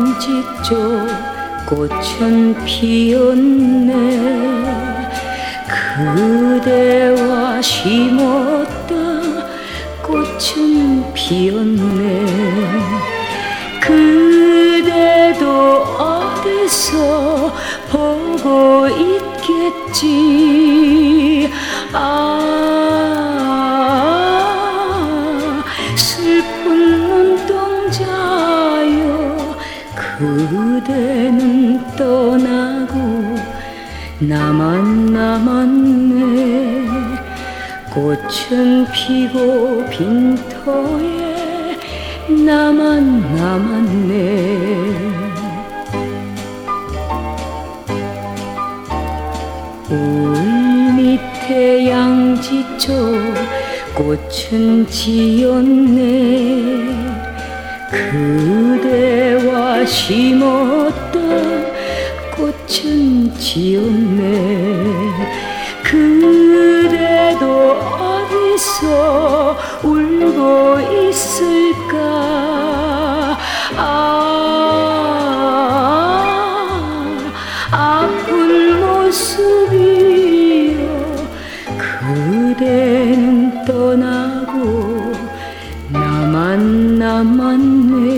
양지쪽 꽃은 피었네. 그대와 심었다 꽃은 피었네. 그대도 어디서 보고 있겠지 그대는 떠나고 나만 남았네. 꽃은 피고 빈터에 나만 남았네. 울 밑에 양지쪽 꽃은 지었네. 그대와 심었던 꽃은 지었네. 그대도 어디서 울고 있을까? 아 아픈 모습이여 그대는 떠나고 나만 남았네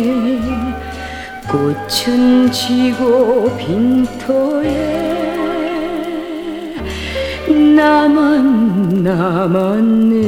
꽃은 지고 빈터에 나만 남았네